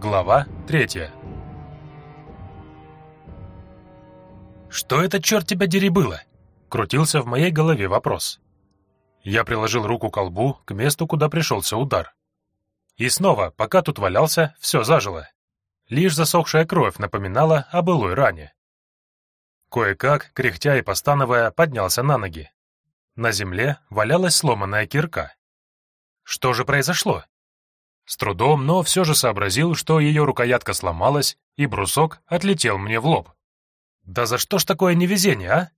Глава третья. «Что это, черт тебя дери, было?» — крутился в моей голове вопрос. Я приложил руку к колбу, к месту, куда пришелся удар. И снова, пока тут валялся, все зажило. Лишь засохшая кровь напоминала о былой ране. Кое-как, кряхтя и постановая, поднялся на ноги. На земле валялась сломанная кирка. Что же произошло? С трудом, но все же сообразил, что ее рукоятка сломалась, и брусок отлетел мне в лоб. Да за что ж такое невезение, а?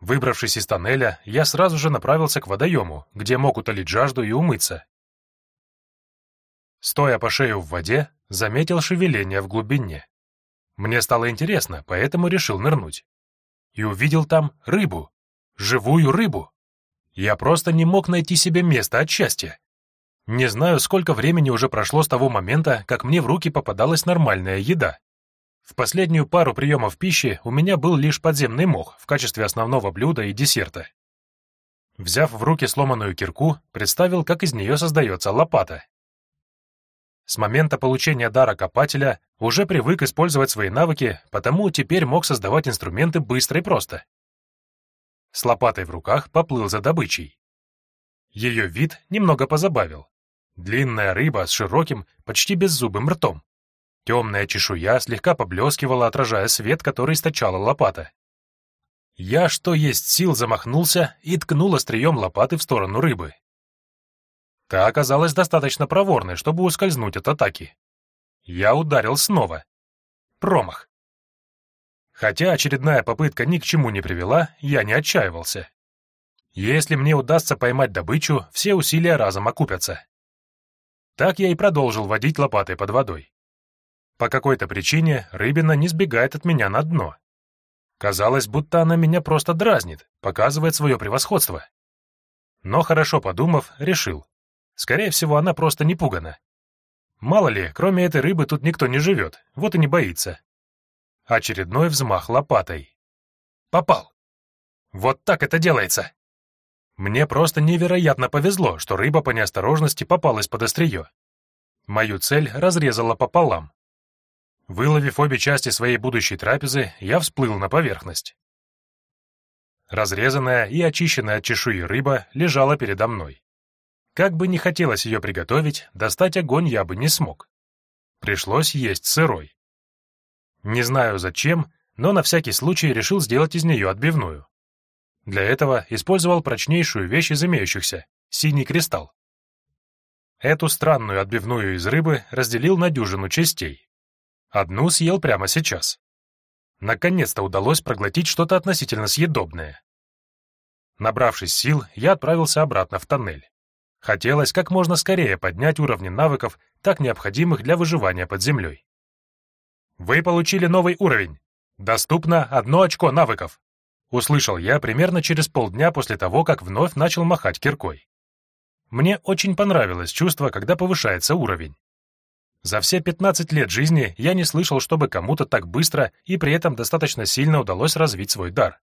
Выбравшись из тоннеля, я сразу же направился к водоему, где мог утолить жажду и умыться. Стоя по шею в воде, заметил шевеление в глубине. Мне стало интересно, поэтому решил нырнуть. И увидел там рыбу. Живую рыбу. Я просто не мог найти себе места от счастья. Не знаю, сколько времени уже прошло с того момента, как мне в руки попадалась нормальная еда. В последнюю пару приемов пищи у меня был лишь подземный мох в качестве основного блюда и десерта. Взяв в руки сломанную кирку, представил, как из нее создается лопата. С момента получения дара копателя уже привык использовать свои навыки, потому теперь мог создавать инструменты быстро и просто. С лопатой в руках поплыл за добычей. Ее вид немного позабавил. Длинная рыба с широким, почти беззубым ртом. Темная чешуя слегка поблескивала, отражая свет, который источала лопата. Я, что есть сил, замахнулся и ткнул острием лопаты в сторону рыбы. Та оказалась достаточно проворной, чтобы ускользнуть от атаки. Я ударил снова. Промах. Хотя очередная попытка ни к чему не привела, я не отчаивался. Если мне удастся поймать добычу, все усилия разом окупятся. Так я и продолжил водить лопатой под водой. По какой-то причине рыбина не сбегает от меня на дно. Казалось, будто она меня просто дразнит, показывает свое превосходство. Но хорошо подумав, решил. Скорее всего, она просто не пугана. Мало ли, кроме этой рыбы тут никто не живет, вот и не боится. Очередной взмах лопатой. Попал. Вот так это делается. Мне просто невероятно повезло, что рыба по неосторожности попалась под острие. Мою цель разрезала пополам. Выловив обе части своей будущей трапезы, я всплыл на поверхность. Разрезанная и очищенная от чешуи рыба лежала передо мной. Как бы не хотелось ее приготовить, достать огонь я бы не смог. Пришлось есть сырой. Не знаю зачем, но на всякий случай решил сделать из нее отбивную. Для этого использовал прочнейшую вещь из имеющихся — синий кристалл. Эту странную отбивную из рыбы разделил на дюжину частей. Одну съел прямо сейчас. Наконец-то удалось проглотить что-то относительно съедобное. Набравшись сил, я отправился обратно в тоннель. Хотелось как можно скорее поднять уровни навыков, так необходимых для выживания под землей. Вы получили новый уровень. Доступно одно очко навыков. Услышал я примерно через полдня после того, как вновь начал махать киркой. Мне очень понравилось чувство, когда повышается уровень. За все 15 лет жизни я не слышал, чтобы кому-то так быстро и при этом достаточно сильно удалось развить свой дар.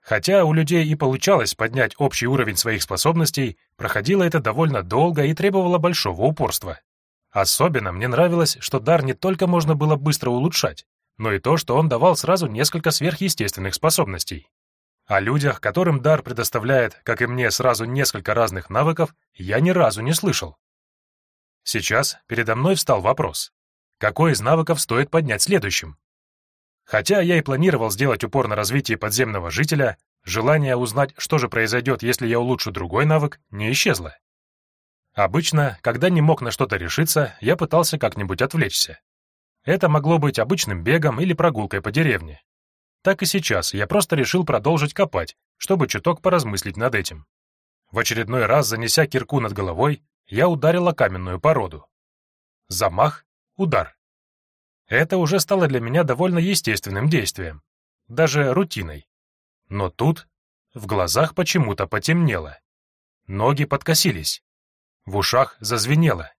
Хотя у людей и получалось поднять общий уровень своих способностей, проходило это довольно долго и требовало большого упорства. Особенно мне нравилось, что дар не только можно было быстро улучшать, но и то, что он давал сразу несколько сверхъестественных способностей. О людях, которым дар предоставляет, как и мне, сразу несколько разных навыков, я ни разу не слышал. Сейчас передо мной встал вопрос. Какой из навыков стоит поднять следующим? Хотя я и планировал сделать упор на развитие подземного жителя, желание узнать, что же произойдет, если я улучшу другой навык, не исчезло. Обычно, когда не мог на что-то решиться, я пытался как-нибудь отвлечься. Это могло быть обычным бегом или прогулкой по деревне. Так и сейчас я просто решил продолжить копать, чтобы чуток поразмыслить над этим. В очередной раз, занеся кирку над головой, я ударил о каменную породу. Замах, удар. Это уже стало для меня довольно естественным действием, даже рутиной. Но тут в глазах почему-то потемнело. Ноги подкосились. В ушах зазвенело.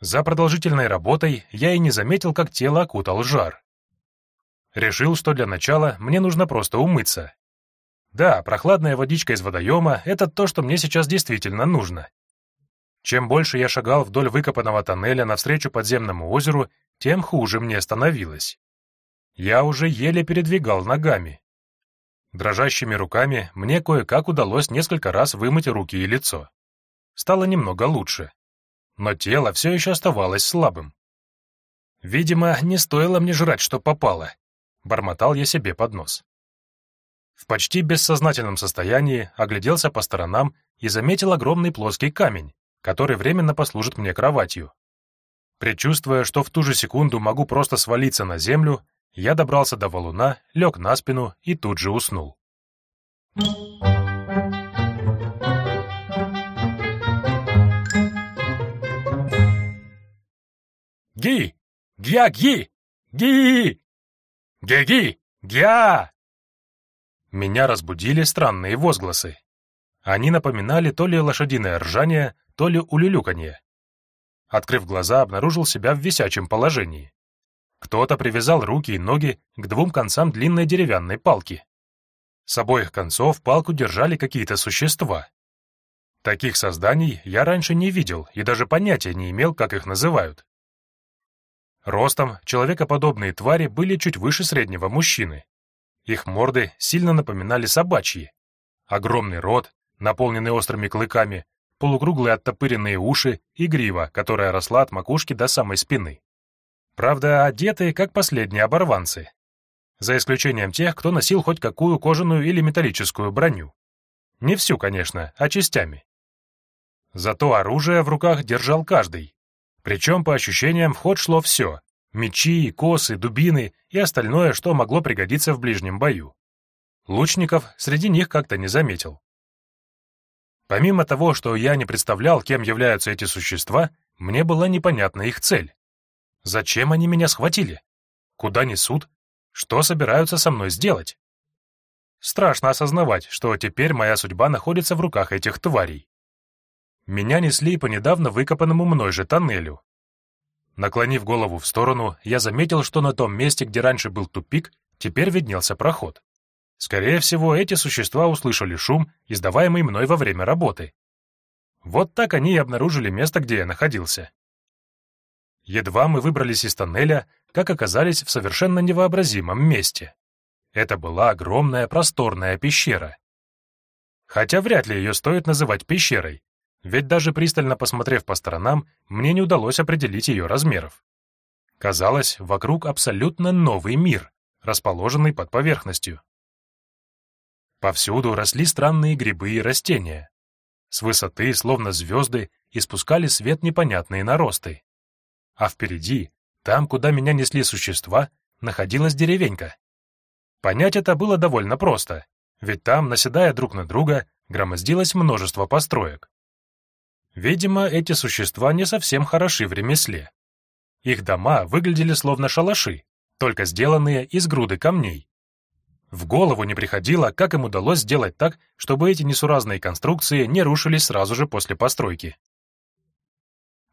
За продолжительной работой я и не заметил, как тело окутал жар. Решил, что для начала мне нужно просто умыться. Да, прохладная водичка из водоема — это то, что мне сейчас действительно нужно. Чем больше я шагал вдоль выкопанного тоннеля навстречу подземному озеру, тем хуже мне становилось. Я уже еле передвигал ногами. Дрожащими руками мне кое-как удалось несколько раз вымыть руки и лицо. Стало немного лучше. Но тело все еще оставалось слабым. Видимо, не стоило мне жрать, что попало. Бормотал я себе под нос. В почти бессознательном состоянии огляделся по сторонам и заметил огромный плоский камень, который временно послужит мне кроватью. Предчувствуя, что в ту же секунду могу просто свалиться на землю, я добрался до валуна, лег на спину и тут же уснул. «Ги! Гья-ги! Ги! Ги-ги! Гья!» Меня разбудили странные возгласы. Они напоминали то ли лошадиное ржание, то ли улюлюканье. Открыв глаза, обнаружил себя в висячем положении. Кто-то привязал руки и ноги к двум концам длинной деревянной палки. С обоих концов палку держали какие-то существа. Таких созданий я раньше не видел и даже понятия не имел, как их называют. Ростом человекоподобные твари были чуть выше среднего мужчины. Их морды сильно напоминали собачьи. Огромный рот, наполненный острыми клыками, полукруглые оттопыренные уши и грива, которая росла от макушки до самой спины. Правда, одетые как последние оборванцы. За исключением тех, кто носил хоть какую кожаную или металлическую броню. Не всю, конечно, а частями. Зато оружие в руках держал каждый. Причем, по ощущениям, в ход шло все мечи, косы, дубины и остальное, что могло пригодиться в ближнем бою. Лучников среди них как-то не заметил. Помимо того, что я не представлял, кем являются эти существа, мне была непонятна их цель. Зачем они меня схватили? Куда несут? Что собираются со мной сделать? Страшно осознавать, что теперь моя судьба находится в руках этих тварей. Меня несли по недавно выкопанному мной же тоннелю, Наклонив голову в сторону, я заметил, что на том месте, где раньше был тупик, теперь виднелся проход. Скорее всего, эти существа услышали шум, издаваемый мной во время работы. Вот так они и обнаружили место, где я находился. Едва мы выбрались из тоннеля, как оказались в совершенно невообразимом месте. Это была огромная просторная пещера. Хотя вряд ли ее стоит называть пещерой, ведь даже пристально посмотрев по сторонам, мне не удалось определить ее размеров. Казалось, вокруг абсолютно новый мир, расположенный под поверхностью. Повсюду росли странные грибы и растения. С высоты, словно звезды, испускали свет непонятные наросты. А впереди, там, куда меня несли существа, находилась деревенька. Понять это было довольно просто, ведь там, наседая друг на друга, громоздилось множество построек. Видимо, эти существа не совсем хороши в ремесле. Их дома выглядели словно шалаши, только сделанные из груды камней. В голову не приходило, как им удалось сделать так, чтобы эти несуразные конструкции не рушились сразу же после постройки.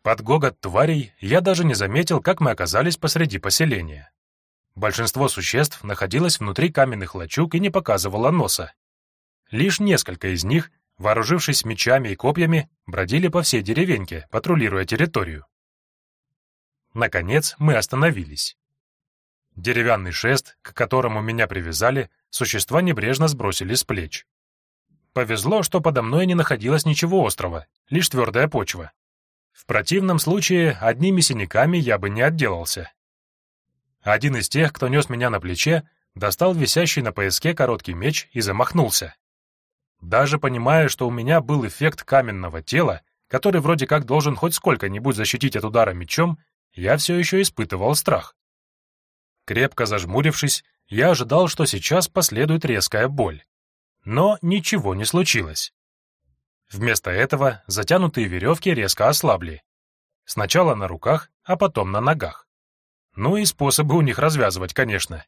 Под гогот тварей я даже не заметил, как мы оказались посреди поселения. Большинство существ находилось внутри каменных лачуг и не показывало носа. Лишь несколько из них вооружившись мечами и копьями, бродили по всей деревеньке, патрулируя территорию. Наконец мы остановились. Деревянный шест, к которому меня привязали, существа небрежно сбросили с плеч. Повезло, что подо мной не находилось ничего острого, лишь твердая почва. В противном случае одними синяками я бы не отделался. Один из тех, кто нес меня на плече, достал висящий на пояске короткий меч и замахнулся. Даже понимая, что у меня был эффект каменного тела, который вроде как должен хоть сколько-нибудь защитить от удара мечом, я все еще испытывал страх. Крепко зажмурившись, я ожидал, что сейчас последует резкая боль. Но ничего не случилось. Вместо этого затянутые веревки резко ослабли. Сначала на руках, а потом на ногах. Ну и способы у них развязывать, конечно.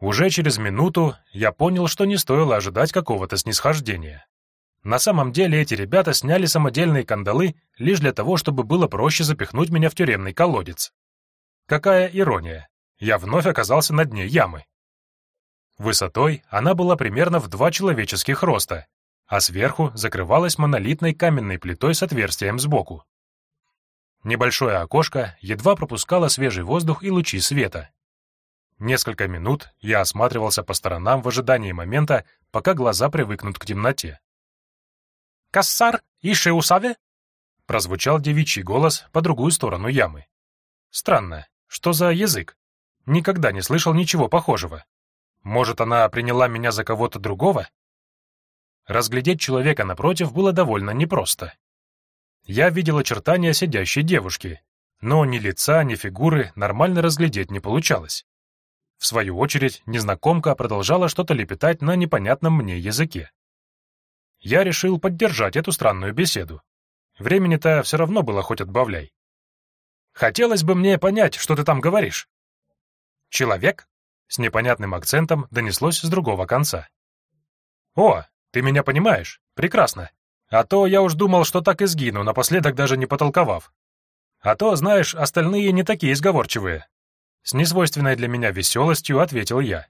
Уже через минуту я понял, что не стоило ожидать какого-то снисхождения. На самом деле эти ребята сняли самодельные кандалы лишь для того, чтобы было проще запихнуть меня в тюремный колодец. Какая ирония. Я вновь оказался на дне ямы. Высотой она была примерно в два человеческих роста, а сверху закрывалась монолитной каменной плитой с отверстием сбоку. Небольшое окошко едва пропускало свежий воздух и лучи света. Несколько минут я осматривался по сторонам в ожидании момента, пока глаза привыкнут к темноте. «Кассар и Шеусаве?» прозвучал девичий голос по другую сторону ямы. Странно, что за язык? Никогда не слышал ничего похожего. Может, она приняла меня за кого-то другого? Разглядеть человека напротив было довольно непросто. Я видел очертания сидящей девушки, но ни лица, ни фигуры нормально разглядеть не получалось. В свою очередь, незнакомка продолжала что-то лепетать на непонятном мне языке. Я решил поддержать эту странную беседу. Времени-то все равно было хоть отбавляй. Хотелось бы мне понять, что ты там говоришь. Человек? С непонятным акцентом донеслось с другого конца. О, ты меня понимаешь? Прекрасно. А то я уж думал, что так и сгину, напоследок даже не потолковав. А то, знаешь, остальные не такие изговорчивые. С несвойственной для меня веселостью ответил я.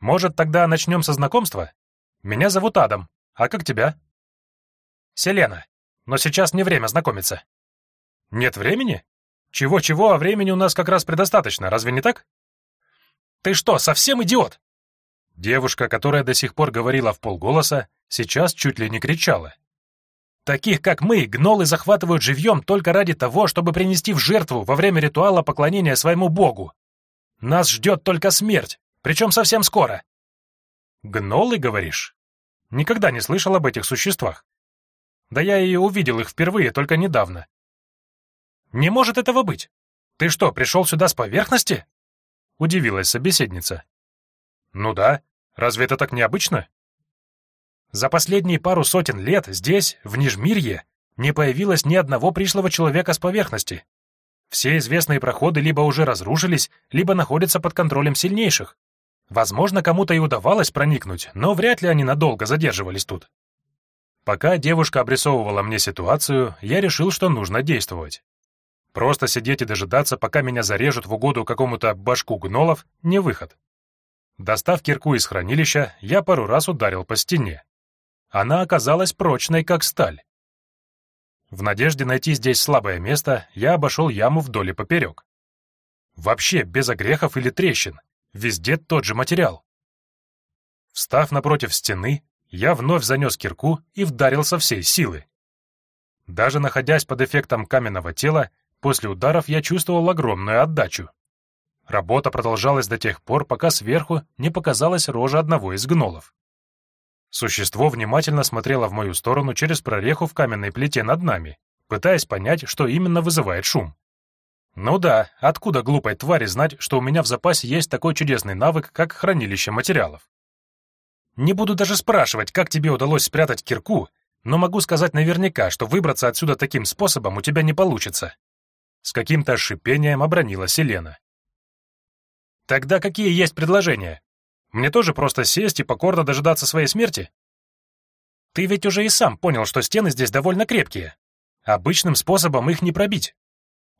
Может, тогда начнем со знакомства? Меня зовут Адам. А как тебя? Селена но сейчас не время знакомиться». «Нет времени? Чего-чего, а времени у нас как раз предостаточно, разве не так?» «Ты что, совсем идиот?» Девушка, которая до сих пор говорила в полголоса, сейчас чуть ли не кричала. «Таких, как мы, гнолы захватывают живьем только ради того, чтобы принести в жертву во время ритуала поклонения своему богу. Нас ждет только смерть, причем совсем скоро». «Гнолы, говоришь?» Никогда не слышал об этих существах. Да я и увидел их впервые только недавно. Не может этого быть. Ты что, пришел сюда с поверхности? Удивилась собеседница. Ну да, разве это так необычно? За последние пару сотен лет здесь, в Нижмирье, не появилось ни одного пришлого человека с поверхности. Все известные проходы либо уже разрушились, либо находятся под контролем сильнейших. Возможно, кому-то и удавалось проникнуть, но вряд ли они надолго задерживались тут. Пока девушка обрисовывала мне ситуацию, я решил, что нужно действовать. Просто сидеть и дожидаться, пока меня зарежут в угоду какому-то башку гнолов, не выход. Достав кирку из хранилища, я пару раз ударил по стене. Она оказалась прочной, как сталь. В надежде найти здесь слабое место, я обошел яму вдоль и поперек. Вообще без огрехов или трещин, везде тот же материал. Встав напротив стены, я вновь занес кирку и вдарил со всей силы. Даже находясь под эффектом каменного тела, после ударов я чувствовал огромную отдачу. Работа продолжалась до тех пор, пока сверху не показалась рожа одного из гнолов. Существо внимательно смотрело в мою сторону через прореху в каменной плите над нами, пытаясь понять, что именно вызывает шум. Ну да, откуда глупой твари знать, что у меня в запасе есть такой чудесный навык, как хранилище материалов? Не буду даже спрашивать, как тебе удалось спрятать кирку, но могу сказать наверняка, что выбраться отсюда таким способом у тебя не получится. С каким-то шипением обронила Селена. Тогда какие есть предложения? Мне тоже просто сесть и покорно дожидаться своей смерти? Ты ведь уже и сам понял, что стены здесь довольно крепкие. Обычным способом их не пробить.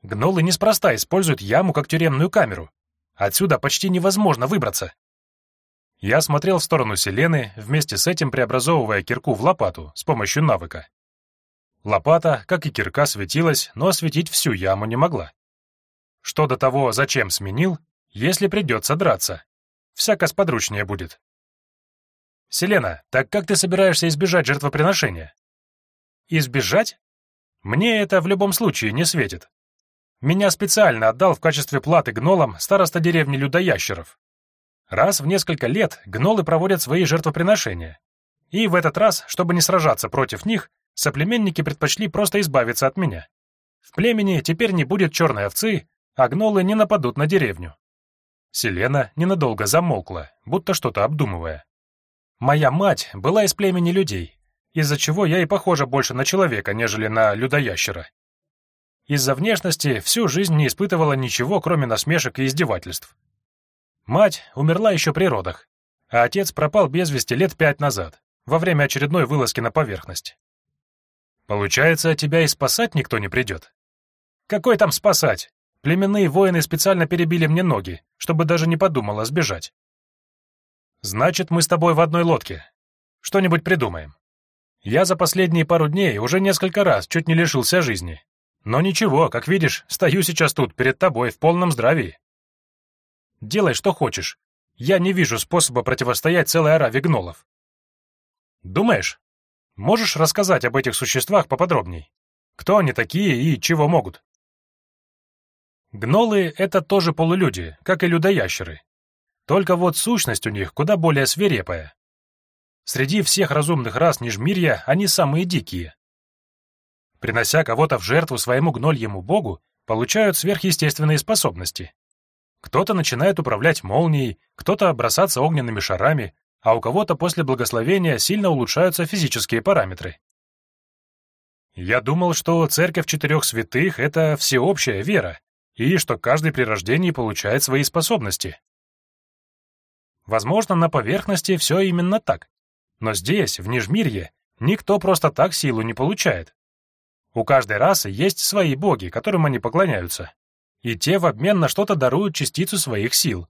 Гнолы неспроста используют яму как тюремную камеру. Отсюда почти невозможно выбраться. Я смотрел в сторону Селены, вместе с этим преобразовывая кирку в лопату с помощью навыка. Лопата, как и кирка, светилась, но осветить всю яму не могла. Что до того, зачем сменил, если придется драться. Всяко сподручнее будет. «Селена, так как ты собираешься избежать жертвоприношения?» «Избежать? Мне это в любом случае не светит. Меня специально отдал в качестве платы гнолам староста деревни Людоящеров. Раз в несколько лет гнолы проводят свои жертвоприношения. И в этот раз, чтобы не сражаться против них, соплеменники предпочли просто избавиться от меня. В племени теперь не будет черной овцы, а гнолы не нападут на деревню. Селена ненадолго замолкла, будто что-то обдумывая. Моя мать была из племени людей, из-за чего я и похожа больше на человека, нежели на людоящера. Из-за внешности всю жизнь не испытывала ничего, кроме насмешек и издевательств. Мать умерла еще при родах, а отец пропал без вести лет пять назад, во время очередной вылазки на поверхность. Получается, тебя и спасать никто не придет? Какой там спасать? Племенные воины специально перебили мне ноги, чтобы даже не подумала сбежать. Значит, мы с тобой в одной лодке. Что-нибудь придумаем. Я за последние пару дней уже несколько раз чуть не лишился жизни. Но ничего, как видишь, стою сейчас тут перед тобой в полном здравии. Делай, что хочешь. Я не вижу способа противостоять целой ораве гнолов. Думаешь? Можешь рассказать об этих существах поподробней? Кто они такие и чего могут? Гнолы — это тоже полулюди, как и людоящеры. Только вот сущность у них куда более свирепая. Среди всех разумных рас Нижмирья они самые дикие. Принося кого-то в жертву своему гнольему богу, получают сверхъестественные способности. Кто-то начинает управлять молнией, кто-то бросаться огненными шарами, а у кого-то после благословения сильно улучшаются физические параметры. Я думал, что церковь четырех святых — это всеобщая вера, и что каждый при рождении получает свои способности. Возможно, на поверхности все именно так, но здесь, в Нижмирье, никто просто так силу не получает. У каждой расы есть свои боги, которым они поклоняются, и те в обмен на что-то даруют частицу своих сил.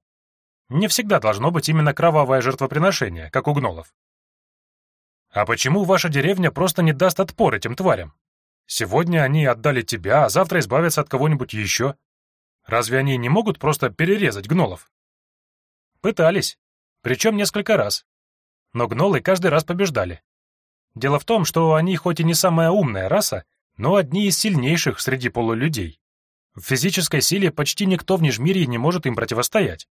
Не всегда должно быть именно кровавое жертвоприношение, как у гнолов. А почему ваша деревня просто не даст отпор этим тварям? Сегодня они отдали тебя, а завтра избавятся от кого-нибудь еще. Разве они не могут просто перерезать гнолов? Пытались, причем несколько раз. Но гнолы каждый раз побеждали. Дело в том, что они хоть и не самая умная раса, но одни из сильнейших среди полулюдей. В физической силе почти никто в Нижмирье не может им противостоять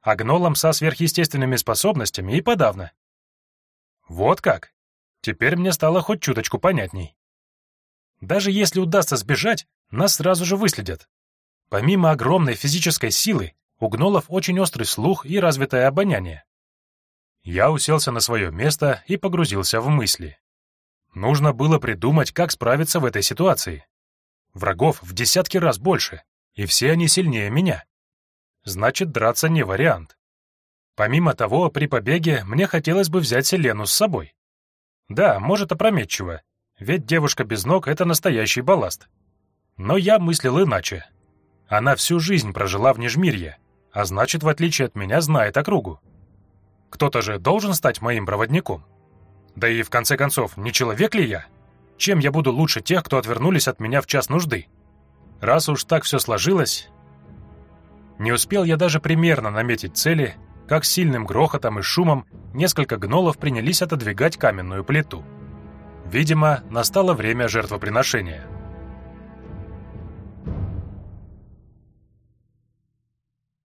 а гнолам со сверхъестественными способностями и подавно. Вот как. Теперь мне стало хоть чуточку понятней. Даже если удастся сбежать, нас сразу же выследят. Помимо огромной физической силы, у гнолов очень острый слух и развитое обоняние. Я уселся на свое место и погрузился в мысли. Нужно было придумать, как справиться в этой ситуации. Врагов в десятки раз больше, и все они сильнее меня значит драться не вариант. Помимо того, при побеге мне хотелось бы взять Селену с собой. Да, может опрометчиво, ведь девушка без ног — это настоящий балласт. Но я мыслил иначе. Она всю жизнь прожила в Нижмирье, а значит, в отличие от меня, знает округу. Кто-то же должен стать моим проводником. Да и, в конце концов, не человек ли я? Чем я буду лучше тех, кто отвернулись от меня в час нужды? Раз уж так все сложилось, не успел я даже примерно наметить цели, как сильным грохотом и шумом несколько гнолов принялись отодвигать каменную плиту. Видимо, настало время жертвоприношения.